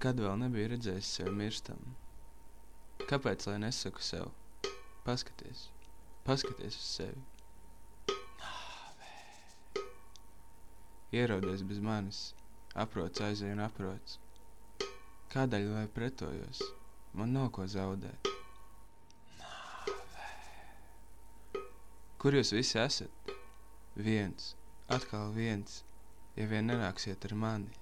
Nekad vēl nebiju redzējis sevi mirstam. Kāpēc lai nesaku sev? Paskaties, paskaties uz sevi. Nāve. Ierodies bez manis, aprots aizēja un aprots. Kādēļ lai pretojos? Man nav ko zaudēt. Nāve. Kur jūs visi esat? Viens, atkal viens, ja vien nenāksiet ar mani.